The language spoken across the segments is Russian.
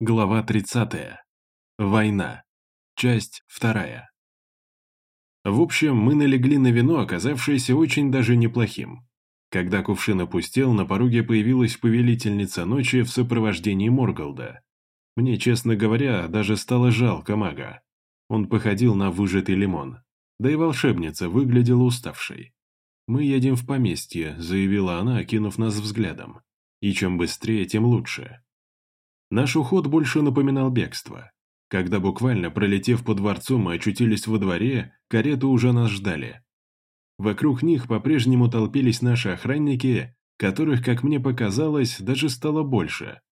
Глава 30. Война. Часть 2. В общем, мы налегли на вино, оказавшееся очень даже неплохим. Когда кувшин опустел, на пороге появилась повелительница ночи в сопровождении Морголда. Мне, честно говоря, даже стало жалко мага. Он походил на выжатый лимон. Да и волшебница выглядела уставшей. «Мы едем в поместье», — заявила она, окинув нас взглядом. «И чем быстрее, тем лучше». Наш уход больше напоминал бегство. Когда буквально пролетев по дворцу мы очутились во дворе, кареты уже нас ждали. Вокруг них по-прежнему толпились наши охранники, которых, как мне показалось, даже стало больше.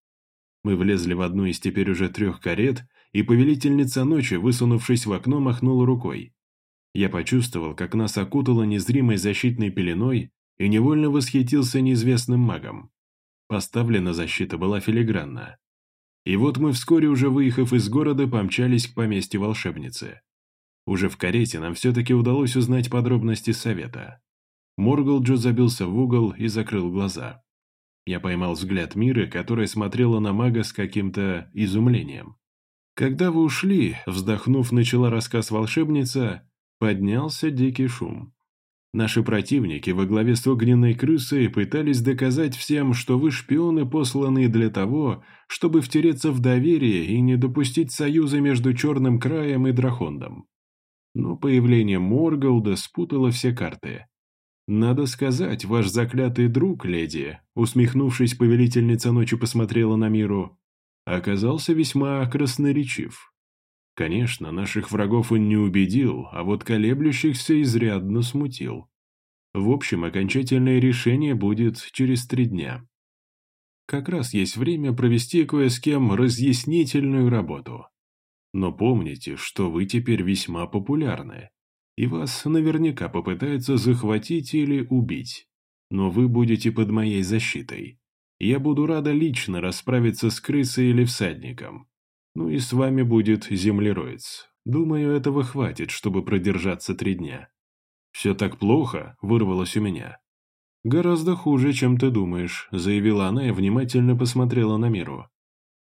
Мы влезли в одну из теперь уже трех карет, и повелительница ночи, высунувшись в окно, махнула рукой. Я почувствовал, как нас окутало незримой защитной пеленой, и невольно восхитился неизвестным магом. Поставлена защита была филигранна. И вот мы вскоре, уже выехав из города, помчались к поместью волшебницы. Уже в карете нам все-таки удалось узнать подробности совета. Моргалджо забился в угол и закрыл глаза. Я поймал взгляд Миры, которая смотрела на мага с каким-то изумлением. Когда вы ушли, вздохнув, начала рассказ волшебница, поднялся дикий шум. Наши противники во главе с огненной крысой пытались доказать всем, что вы шпионы, посланные для того, чтобы втереться в доверие и не допустить союза между Черным краем и Драхондом. Но появление Морголда спутало все карты. «Надо сказать, ваш заклятый друг, леди», усмехнувшись, повелительница ночи посмотрела на миру, оказался весьма красноречив. Конечно, наших врагов он не убедил, а вот колеблющихся изрядно смутил. В общем, окончательное решение будет через три дня. Как раз есть время провести кое с кем разъяснительную работу. Но помните, что вы теперь весьма популярны, и вас наверняка попытаются захватить или убить. Но вы будете под моей защитой. Я буду рада лично расправиться с крысой или всадником. Ну и с вами будет землероец. Думаю, этого хватит, чтобы продержаться три дня. Все так плохо, вырвалось у меня. Гораздо хуже, чем ты думаешь, заявила она и внимательно посмотрела на миру.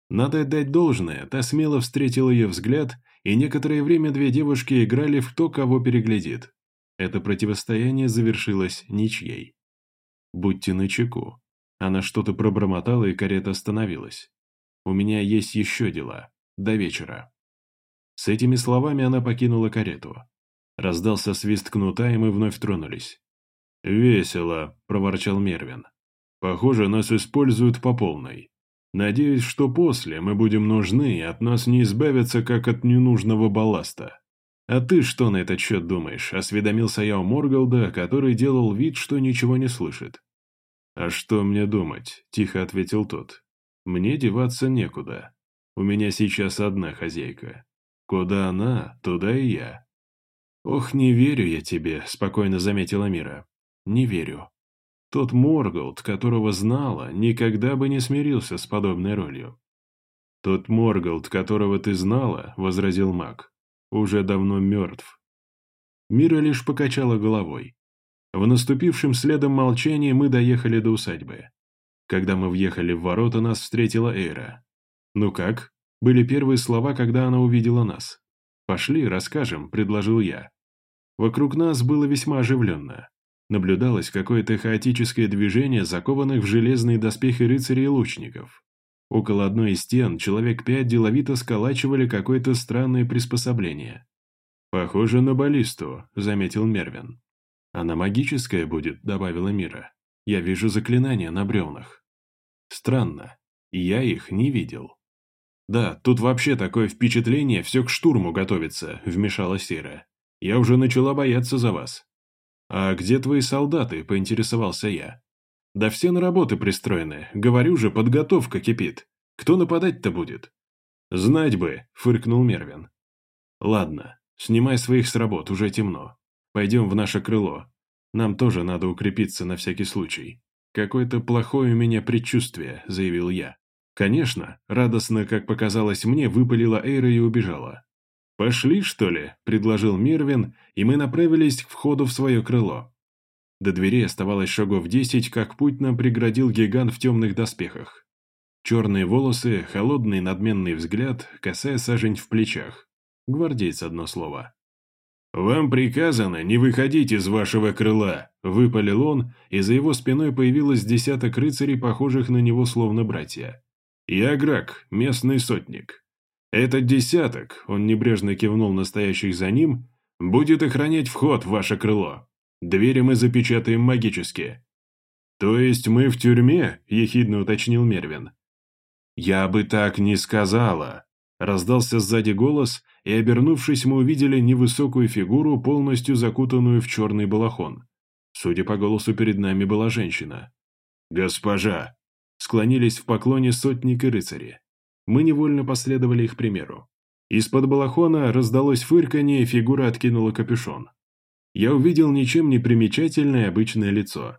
Надо отдать должное, та смело встретила ее взгляд, и некоторое время две девушки играли в то, кого переглядит. Это противостояние завершилось ничьей. «Будьте начеку». Она что-то пробормотала, и карета остановилась. У меня есть еще дела. До вечера». С этими словами она покинула карету. Раздался свист кнута, и мы вновь тронулись. «Весело», — проворчал Мервин. «Похоже, нас используют по полной. Надеюсь, что после мы будем нужны, и от нас не избавятся, как от ненужного балласта». «А ты что на этот счет думаешь?» – осведомился я у Моргалда, который делал вид, что ничего не слышит. «А что мне думать?» – тихо ответил тот. Мне деваться некуда. У меня сейчас одна хозяйка. Куда она, туда и я. Ох, не верю я тебе, спокойно заметила Мира. Не верю. Тот Морголд, которого знала, никогда бы не смирился с подобной ролью. Тот Морголд, которого ты знала, возразил маг, уже давно мертв. Мира лишь покачала головой. В наступившем следом молчании мы доехали до усадьбы. Когда мы въехали в ворота, нас встретила Эйра. «Ну как?» – были первые слова, когда она увидела нас. «Пошли, расскажем», – предложил я. Вокруг нас было весьма оживленно. Наблюдалось какое-то хаотическое движение закованных в железные доспехи рыцарей и лучников. Около одной из стен человек пять деловито сколачивали какое-то странное приспособление. «Похоже на баллисту», — заметил Мервин. «Она магическая будет», — добавила Мира. «Я вижу заклинания на бревнах». Странно, я их не видел. «Да, тут вообще такое впечатление, все к штурму готовится», — вмешалась Сера. «Я уже начала бояться за вас». «А где твои солдаты?» — поинтересовался я. «Да все на работы пристроены. Говорю же, подготовка кипит. Кто нападать-то будет?» «Знать бы», — фыркнул Мервин. «Ладно, снимай своих с работ, уже темно. Пойдем в наше крыло. Нам тоже надо укрепиться на всякий случай». «Какое-то плохое у меня предчувствие», — заявил я. «Конечно», — радостно, как показалось мне, выпалила Эйра и убежала. «Пошли, что ли?» — предложил Мирвин, и мы направились к входу в свое крыло. До двери оставалось шагов десять, как путь нам преградил гигант в темных доспехах. Черные волосы, холодный надменный взгляд, косая сажень в плечах. Гвардейц одно слово. «Вам приказано не выходить из вашего крыла», — выпалил он, и за его спиной появилось десяток рыцарей, похожих на него словно братья. «Я Грак, местный сотник. Этот десяток», — он небрежно кивнул настоящих за ним, — «будет охранять вход в ваше крыло. Двери мы запечатаем магически». «То есть мы в тюрьме?» — ехидно уточнил Мервин. «Я бы так не сказала», — раздался сзади голос, и, обернувшись, мы увидели невысокую фигуру, полностью закутанную в черный балахон. Судя по голосу, перед нами была женщина. «Госпожа!» — склонились в поклоне сотник и рыцари. Мы невольно последовали их примеру. Из-под балахона раздалось фырканье, и фигура откинула капюшон. Я увидел ничем не примечательное обычное лицо.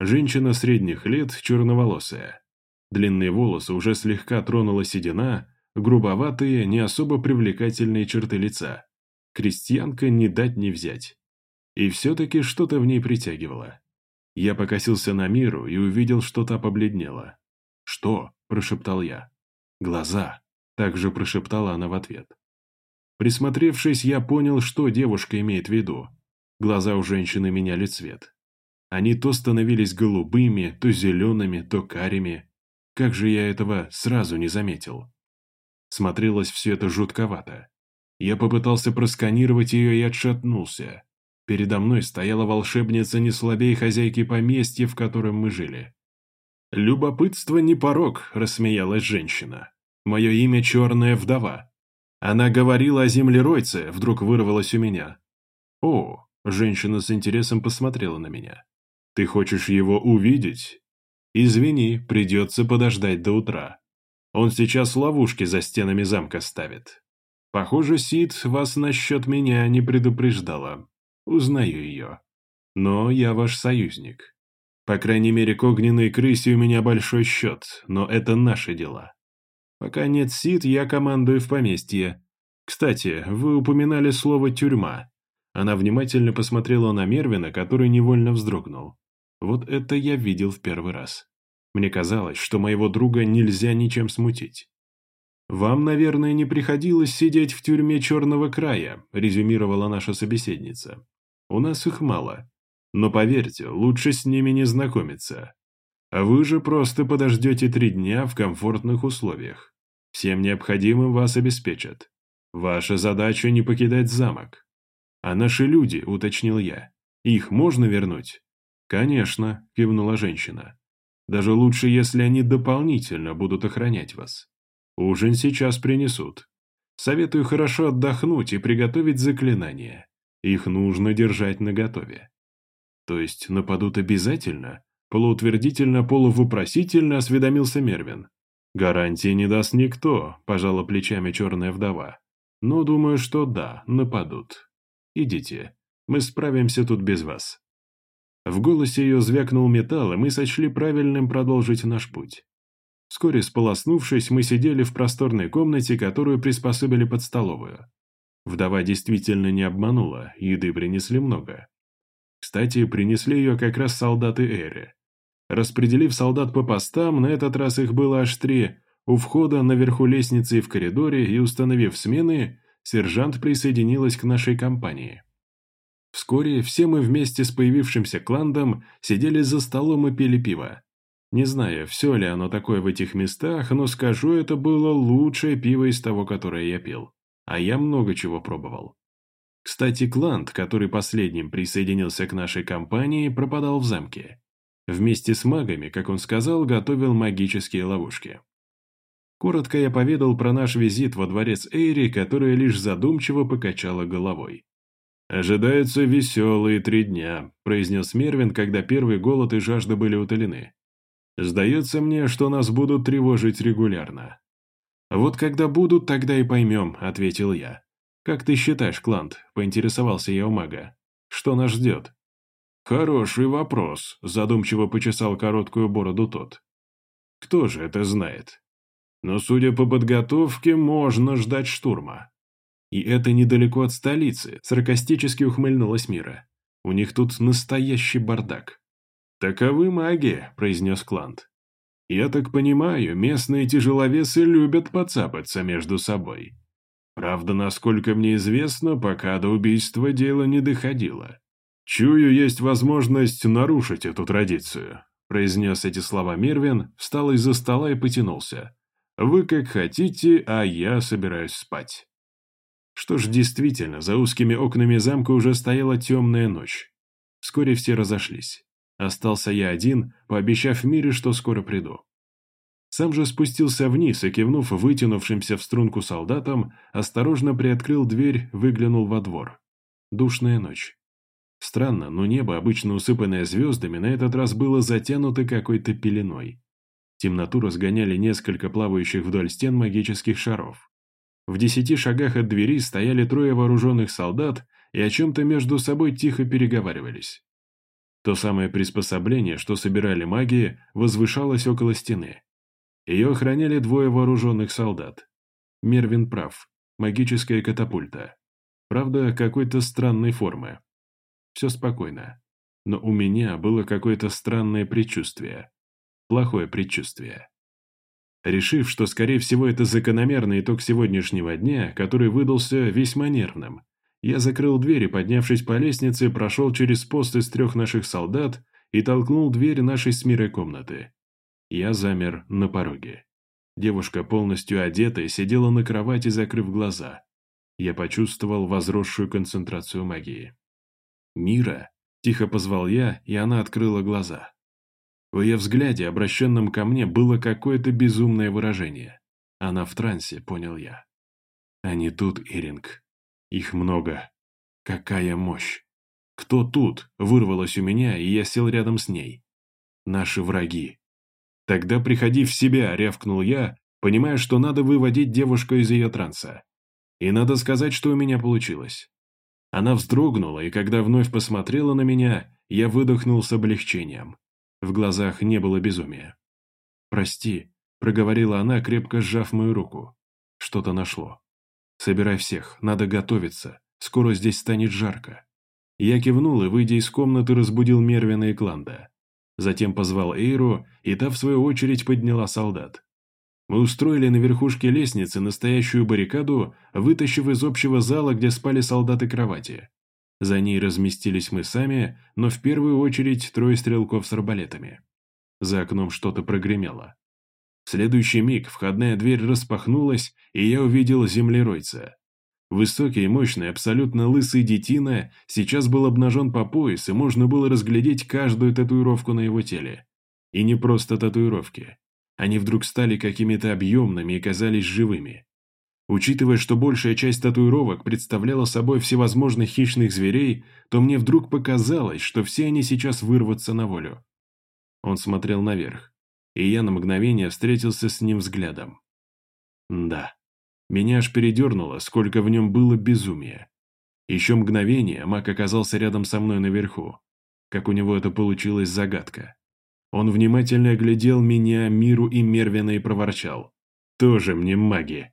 Женщина средних лет, черноволосая. Длинные волосы уже слегка тронула седина, грубоватые, не особо привлекательные черты лица. Крестьянка не дать не взять. И все-таки что-то в ней притягивало. Я покосился на миру и увидел, что та побледнела. «Что?» – прошептал я. «Глаза», – также прошептала она в ответ. Присмотревшись, я понял, что девушка имеет в виду. Глаза у женщины меняли цвет. Они то становились голубыми, то зелеными, то карими. Как же я этого сразу не заметил? Смотрелось все это жутковато. Я попытался просканировать ее и отшатнулся. Передо мной стояла волшебница не слабее хозяйки поместья, в котором мы жили. «Любопытство не порог», — рассмеялась женщина. «Мое имя Черная Вдова». Она говорила о землеройце, вдруг вырвалось у меня. «О», — женщина с интересом посмотрела на меня. «Ты хочешь его увидеть?» «Извини, придется подождать до утра. Он сейчас ловушки за стенами замка ставит. Похоже, Сид вас насчет меня не предупреждала. Узнаю ее. Но я ваш союзник. По крайней мере, к огненной крысе у меня большой счет, но это наши дела. Пока нет Сид, я командую в поместье. Кстати, вы упоминали слово «тюрьма». Она внимательно посмотрела на Мервина, который невольно вздрогнул. Вот это я видел в первый раз. Мне казалось, что моего друга нельзя ничем смутить. «Вам, наверное, не приходилось сидеть в тюрьме Черного края», резюмировала наша собеседница. «У нас их мало. Но поверьте, лучше с ними не знакомиться. А вы же просто подождете три дня в комфортных условиях. Всем необходимым вас обеспечат. Ваша задача не покидать замок. А наши люди, уточнил я, их можно вернуть? Конечно, кивнула женщина. Даже лучше, если они дополнительно будут охранять вас. Ужин сейчас принесут. Советую хорошо отдохнуть и приготовить заклинания. Их нужно держать наготове. То есть нападут обязательно? Полуутвердительно-полувопросительно осведомился Мервин. Гарантии не даст никто, пожала плечами черная вдова. Но думаю, что да, нападут. Идите, мы справимся тут без вас. В голосе ее звякнул металл, и мы сочли правильным продолжить наш путь. Вскоре сполоснувшись, мы сидели в просторной комнате, которую приспособили под столовую. Вдова действительно не обманула, еды принесли много. Кстати, принесли ее как раз солдаты Эры. Распределив солдат по постам, на этот раз их было аж три, у входа, наверху лестницы и в коридоре, и установив смены, сержант присоединилась к нашей компании. Вскоре все мы вместе с появившимся кландом сидели за столом и пили пиво. Не знаю, все ли оно такое в этих местах, но скажу, это было лучшее пиво из того, которое я пил. А я много чего пробовал. Кстати, Кланд, который последним присоединился к нашей компании, пропадал в замке. Вместе с магами, как он сказал, готовил магические ловушки. Коротко я поведал про наш визит во дворец Эйри, которая лишь задумчиво покачала головой. «Ожидаются веселые три дня», – произнес Мервин, когда первый голод и жажда были утолены. «Сдается мне, что нас будут тревожить регулярно». «Вот когда будут, тогда и поймем», – ответил я. «Как ты считаешь, Клант?» – поинтересовался я у мага. «Что нас ждет?» «Хороший вопрос», – задумчиво почесал короткую бороду тот. «Кто же это знает?» «Но, судя по подготовке, можно ждать штурма. И это недалеко от столицы, саркастически ухмыльнулась Мира. У них тут настоящий бардак. «Таковы маги», — произнес Клант. Я так понимаю, местные тяжеловесы любят поцапаться между собой. Правда, насколько мне известно, пока до убийства дело не доходило. Чую, есть возможность нарушить эту традицию», произнес эти слова Мервин, встал из-за стола и потянулся. «Вы как хотите, а я собираюсь спать». Что ж, действительно, за узкими окнами замка уже стояла темная ночь. Вскоре все разошлись. Остался я один, пообещав Мире, что скоро приду. Сам же спустился вниз и, кивнув вытянувшимся в струнку солдатам, осторожно приоткрыл дверь, выглянул во двор. Душная ночь. Странно, но небо, обычно усыпанное звездами, на этот раз было затянуто какой-то пеленой. Темноту разгоняли несколько плавающих вдоль стен магических шаров. В десяти шагах от двери стояли трое вооруженных солдат и о чем-то между собой тихо переговаривались. То самое приспособление, что собирали маги, возвышалось около стены. Ее охраняли двое вооруженных солдат. Мервин прав. Магическая катапульта. Правда, какой-то странной формы. Все спокойно. Но у меня было какое-то странное предчувствие. Плохое предчувствие. Решив, что, скорее всего, это закономерный итог сегодняшнего дня, который выдался весьма нервным, я закрыл дверь и, поднявшись по лестнице, прошел через пост из трех наших солдат и толкнул дверь нашей с Мирой комнаты. Я замер на пороге. Девушка, полностью одетая, сидела на кровати, закрыв глаза. Я почувствовал возросшую концентрацию магии. «Мира!» – тихо позвал я, и она открыла глаза. В ее взгляде, обращенном ко мне, было какое-то безумное выражение. Она в трансе, понял я. Они тут, Иринг. Их много. Какая мощь! Кто тут? Вырвалось у меня, и я сел рядом с ней. Наши враги. Тогда приходи в себя, рявкнул я, понимая, что надо выводить девушку из ее транса. И надо сказать, что у меня получилось. Она вздрогнула, и когда вновь посмотрела на меня, я выдохнул с облегчением. В глазах не было безумия. «Прости», — проговорила она, крепко сжав мою руку. Что-то нашло. «Собирай всех, надо готовиться. Скоро здесь станет жарко». Я кивнул и, выйдя из комнаты, разбудил Мервина и Кланда. Затем позвал Эйру, и та, в свою очередь, подняла солдат. Мы устроили на верхушке лестницы настоящую баррикаду, вытащив из общего зала, где спали солдаты кровати. За ней разместились мы сами, но в первую очередь трое стрелков с арбалетами. За окном что-то прогремело. В следующий миг входная дверь распахнулась, и я увидел землеройца. Высокий мощный, абсолютно лысый детина сейчас был обнажен по пояс, и можно было разглядеть каждую татуировку на его теле. И не просто татуировки. Они вдруг стали какими-то объемными и казались живыми. Учитывая, что большая часть татуировок представляла собой всевозможных хищных зверей, то мне вдруг показалось, что все они сейчас вырвутся на волю. Он смотрел наверх и я на мгновение встретился с ним взглядом. Да, меня аж передернуло, сколько в нем было безумия. Еще мгновение маг оказался рядом со мной наверху. Как у него это получилось, загадка. Он внимательно оглядел меня, Миру и Мервина и проворчал. «Тоже мне маги!»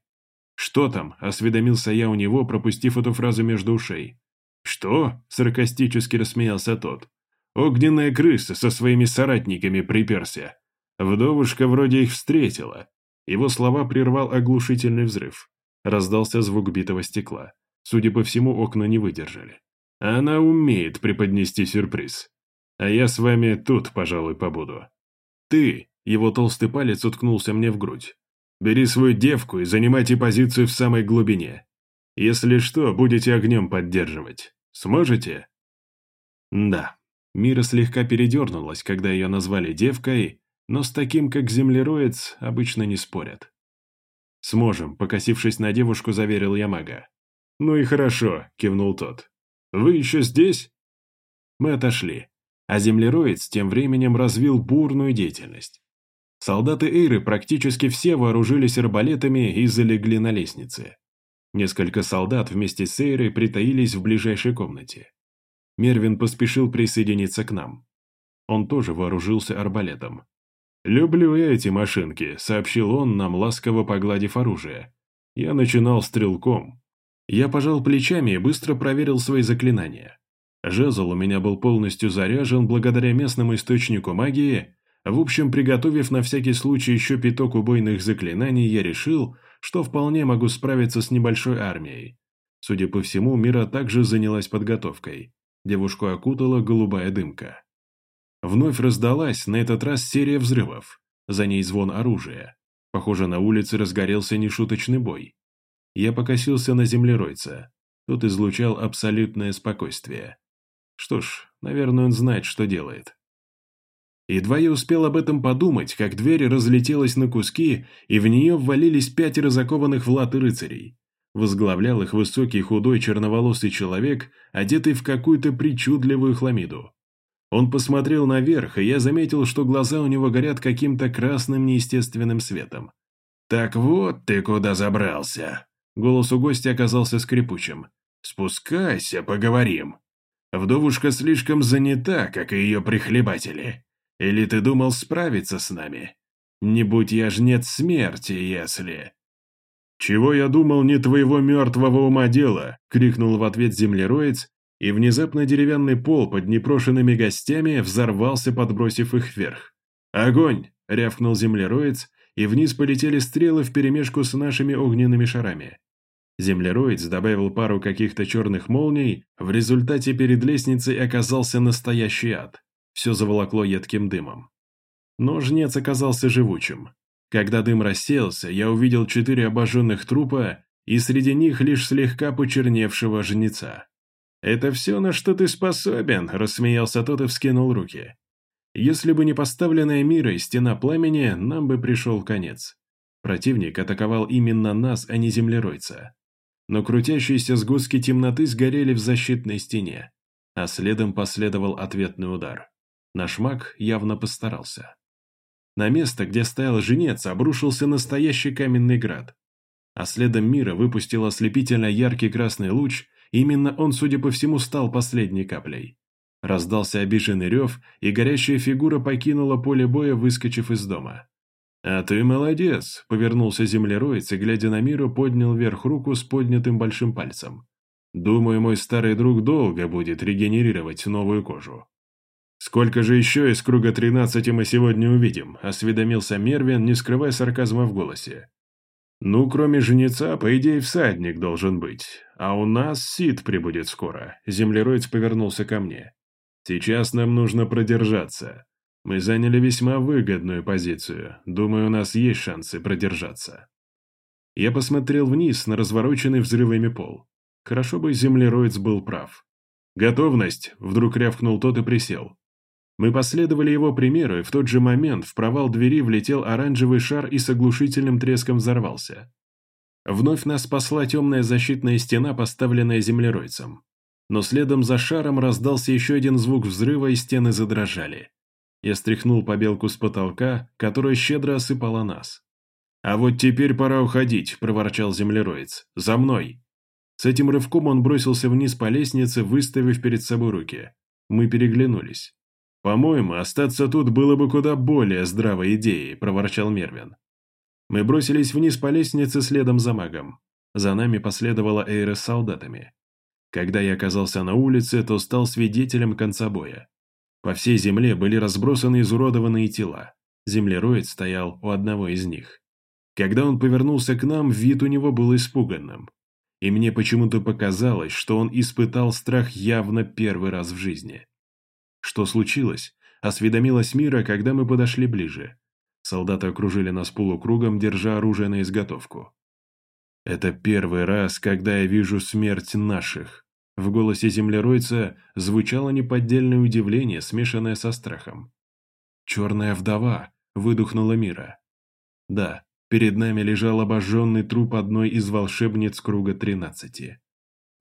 «Что там?» – осведомился я у него, пропустив эту фразу между ушей. «Что?» – саркастически рассмеялся тот. «Огненная крыса со своими соратниками приперся. Вдовушка вроде их встретила. Его слова прервал оглушительный взрыв. Раздался звук битого стекла. Судя по всему, окна не выдержали. Она умеет преподнести сюрприз. А я с вами тут, пожалуй, побуду. Ты, его толстый палец уткнулся мне в грудь. Бери свою девку и занимайте позицию в самой глубине. Если что, будете огнем поддерживать. Сможете? Да. Мира слегка передернулась, когда ее назвали девкой, но с таким, как землероец, обычно не спорят. «Сможем», — покосившись на девушку, заверил я мага. «Ну и хорошо», — кивнул тот. «Вы еще здесь?» Мы отошли, а землероец тем временем развил бурную деятельность. Солдаты Эйры практически все вооружились арбалетами и залегли на лестнице. Несколько солдат вместе с Эйрой притаились в ближайшей комнате. Мервин поспешил присоединиться к нам. Он тоже вооружился арбалетом. «Люблю я эти машинки», — сообщил он нам, ласково погладив оружие. Я начинал стрелком. Я пожал плечами и быстро проверил свои заклинания. Жезл у меня был полностью заряжен благодаря местному источнику магии, В общем, приготовив на всякий случай еще пяток убойных заклинаний, я решил, что вполне могу справиться с небольшой армией. Судя по всему, Мира также занялась подготовкой. Девушку окутала голубая дымка. Вновь раздалась, на этот раз серия взрывов. За ней звон оружия. Похоже, на улице разгорелся нешуточный бой. Я покосился на землеройца. Тот излучал абсолютное спокойствие. Что ж, наверное, он знает, что делает. Едва я успел об этом подумать, как дверь разлетелась на куски, и в нее ввалились пятеро закованных в латы рыцарей. Возглавлял их высокий худой черноволосый человек, одетый в какую-то причудливую хламиду. Он посмотрел наверх, и я заметил, что глаза у него горят каким-то красным неестественным светом. «Так вот ты куда забрался!» Голос у гостя оказался скрипучим. «Спускайся, поговорим. Вдовушка слишком занята, как и ее прихлебатели». Или ты думал справиться с нами? Не будь я жнец смерти, если...» «Чего я думал, не твоего мертвого ума дело!» — крикнул в ответ землероец, и внезапно деревянный пол под непрошенными гостями взорвался, подбросив их вверх. «Огонь!» — рявкнул землероец, и вниз полетели стрелы вперемешку с нашими огненными шарами. Землероец добавил пару каких-то черных молний, в результате перед лестницей оказался настоящий ад все заволокло едким дымом. Но жнец оказался живучим. Когда дым рассеялся, я увидел четыре обожженных трупа и среди них лишь слегка почерневшего жнеца. «Это все, на что ты способен», — рассмеялся тот и вскинул руки. «Если бы не поставленная мирой стена пламени, нам бы пришел конец. Противник атаковал именно нас, а не землеройца. Но крутящиеся сгустки темноты сгорели в защитной стене, а следом последовал ответный удар. Наш маг явно постарался. На место, где стоял женец, обрушился настоящий каменный град. А следом мира выпустил ослепительно яркий красный луч, именно он, судя по всему, стал последней каплей. Раздался обиженный рев, и горящая фигура покинула поле боя, выскочив из дома. «А ты молодец!» — повернулся землероец и, глядя на миру, поднял вверх руку с поднятым большим пальцем. «Думаю, мой старый друг долго будет регенерировать новую кожу». «Сколько же еще из круга тринадцати мы сегодня увидим?» – осведомился Мервин, не скрывая сарказма в голосе. «Ну, кроме жнеца, по идее, всадник должен быть. А у нас Сид прибудет скоро». Землероец повернулся ко мне. «Сейчас нам нужно продержаться. Мы заняли весьма выгодную позицию. Думаю, у нас есть шансы продержаться». Я посмотрел вниз на развороченный взрывами пол. Хорошо бы землероец был прав. «Готовность!» – вдруг рявкнул тот и присел. Мы последовали его примеру, и в тот же момент в провал двери влетел оранжевый шар и с оглушительным треском взорвался. Вновь нас спасла темная защитная стена, поставленная землеройцем. Но следом за шаром раздался еще один звук взрыва, и стены задрожали. Я стряхнул побелку с потолка, которая щедро осыпала нас. «А вот теперь пора уходить», – проворчал землероец. «За мной!» С этим рывком он бросился вниз по лестнице, выставив перед собой руки. Мы переглянулись. «По-моему, остаться тут было бы куда более здравой идеей», – проворчал Мервин. Мы бросились вниз по лестнице следом за магом. За нами последовала Эйра с солдатами. Когда я оказался на улице, то стал свидетелем конца боя. По всей земле были разбросаны изуродованные тела. Землероид стоял у одного из них. Когда он повернулся к нам, вид у него был испуганным. И мне почему-то показалось, что он испытал страх явно первый раз в жизни. Что случилось? Осведомилась Мира, когда мы подошли ближе. Солдаты окружили нас полукругом, держа оружие на изготовку. «Это первый раз, когда я вижу смерть наших». В голосе землеройца звучало неподдельное удивление, смешанное со страхом. «Черная вдова», — выдохнула Мира. «Да, перед нами лежал обожженный труп одной из волшебниц круга тринадцати».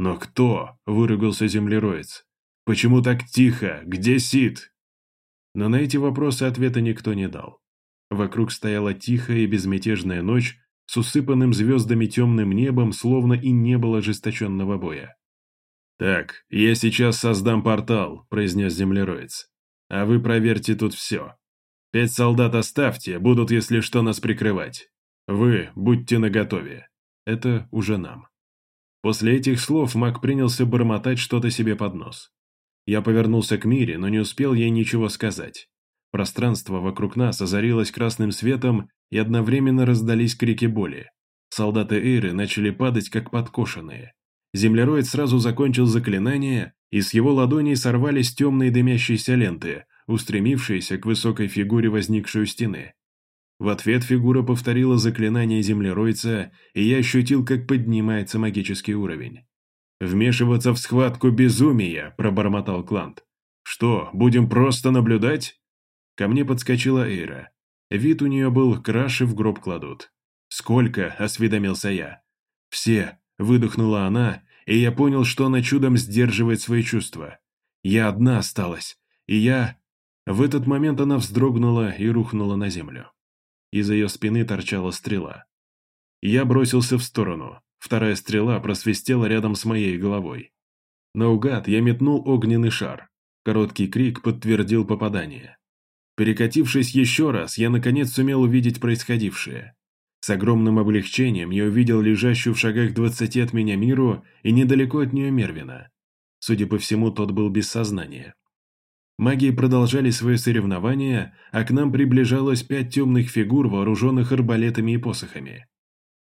«Но кто?» — выругался землероец. Почему так тихо? Где Сид?» Но на эти вопросы ответа никто не дал. Вокруг стояла тихая и безмятежная ночь с усыпанным звездами темным небом, словно и не было ожесточенного боя. «Так, я сейчас создам портал», — произнес землероец. «А вы проверьте тут все. Пять солдат оставьте, будут, если что, нас прикрывать. Вы будьте наготове. Это уже нам». После этих слов маг принялся бормотать что-то себе под нос. Я повернулся к Мире, но не успел ей ничего сказать. Пространство вокруг нас озарилось красным светом, и одновременно раздались крики боли. Солдаты Эйры начали падать, как подкошенные. Землероид сразу закончил заклинание, и с его ладоней сорвались темные дымящиеся ленты, устремившиеся к высокой фигуре возникшей у стены. В ответ фигура повторила заклинание землеройца, и я ощутил, как поднимается магический уровень. «Вмешиваться в схватку безумия!» – пробормотал Клант. «Что, будем просто наблюдать?» Ко мне подскочила Эйра. Вид у нее был краши в гроб кладут. «Сколько?» – осведомился я. «Все!» – выдохнула она, и я понял, что она чудом сдерживает свои чувства. Я одна осталась, и я... В этот момент она вздрогнула и рухнула на землю. Из ее спины торчала стрела. Я бросился в сторону. Вторая стрела просвистела рядом с моей головой. Наугад я метнул огненный шар. Короткий крик подтвердил попадание. Перекатившись еще раз, я наконец сумел увидеть происходившее. С огромным облегчением я увидел лежащую в шагах двадцати от меня миру и недалеко от нее Мервина. Судя по всему, тот был без сознания. Маги продолжали свое соревнование, а к нам приближалось пять темных фигур, вооруженных арбалетами и посохами.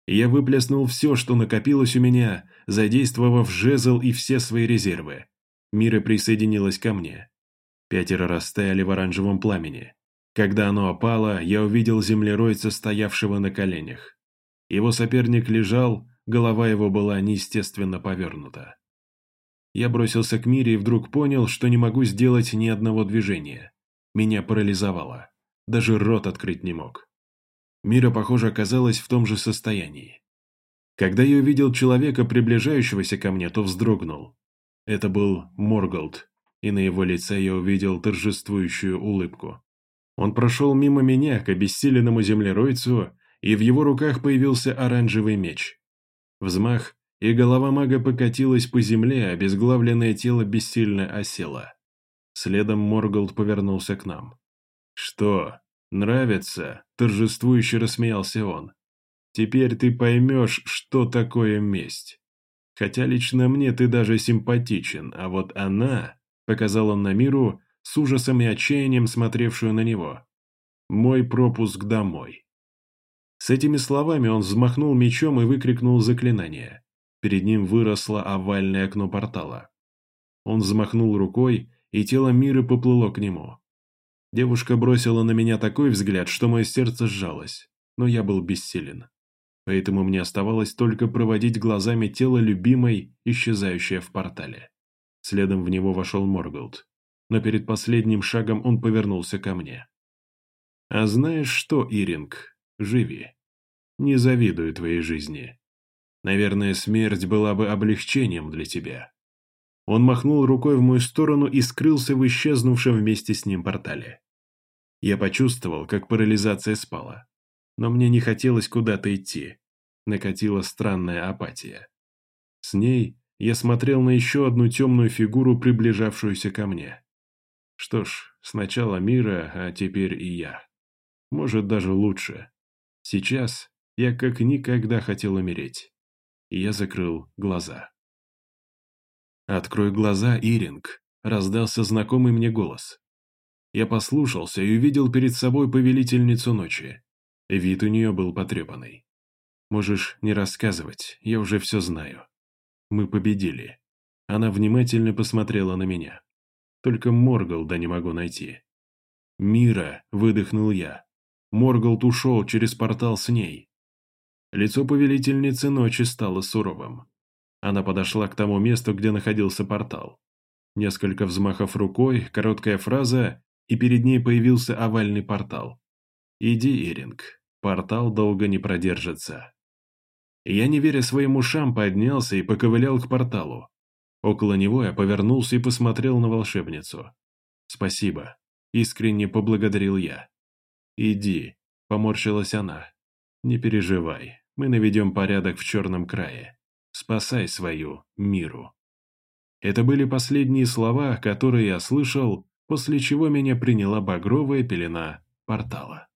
Я выплеснул все, что накопилось у меня, задействовав жезл и все свои резервы. Мира присоединилась ко мне. Пятеро растаяли в оранжевом пламени. Когда оно опало, я увидел землеройца, стоявшего на коленях. Его соперник лежал, голова его была неестественно повернута. Я бросился к Мире и вдруг понял, что не могу сделать ни одного движения. Меня парализовало. Даже рот открыть не мог. Мира, похоже, оказалась в том же состоянии. Когда я увидел человека, приближающегося ко мне, то вздрогнул. Это был Морголд, и на его лице я увидел торжествующую улыбку. Он прошел мимо меня к обессиленному землеройцу, и в его руках появился оранжевый меч. Взмах, и голова мага покатилась по земле, а обезглавленное тело бессильно осело. Следом Морголд повернулся к нам. «Что, нравится?» – торжествующе рассмеялся он. «Теперь ты поймешь, что такое месть. Хотя лично мне ты даже симпатичен, а вот она...» – показал он на миру, с ужасом и отчаянием смотревшую на него. «Мой пропуск домой». С этими словами он взмахнул мечом и выкрикнул заклинание. Перед ним выросло овальное окно портала. Он взмахнул рукой, и тело Миры поплыло к нему. Девушка бросила на меня такой взгляд, что мое сердце сжалось, но я был бессилен. Поэтому мне оставалось только проводить глазами тело любимой, исчезающее в портале. Следом в него вошел Морголд. Но перед последним шагом он повернулся ко мне. «А знаешь что, Иринг, живи. Не завидую твоей жизни. Наверное, смерть была бы облегчением для тебя». Он махнул рукой в мою сторону и скрылся в исчезнувшем вместе с ним портале. Я почувствовал, как парализация спала. Но мне не хотелось куда-то идти. Накатила странная апатия. С ней я смотрел на еще одну темную фигуру, приближавшуюся ко мне. Что ж, сначала Мира, а теперь и я. Может, даже лучше. Сейчас я как никогда хотел умереть я закрыл глаза. «Открой глаза, Иринг!» – раздался знакомый мне голос. Я послушался и увидел перед собой повелительницу ночи. Вид у нее был потрепанный. «Можешь не рассказывать, я уже все знаю. Мы победили». Она внимательно посмотрела на меня. Только Моргалда не могу найти. «Мира!» – выдохнул я. Моргалд ушел через портал с ней. Лицо повелительницы ночи стало суровым. Она подошла к тому месту, где находился портал. Несколько взмахов рукой, короткая фраза, и перед ней появился овальный портал. «Иди, Иринг, портал долго не продержится». Я, не веря своим ушам, поднялся и поковылял к порталу. Около него я повернулся и посмотрел на волшебницу. «Спасибо», — искренне поблагодарил я. «Иди», — поморщилась она. «Не переживай, мы наведем порядок в Черном крае. Спасай свою миру». Это были последние слова, которые я слышал, после чего меня приняла багровая пелена портала.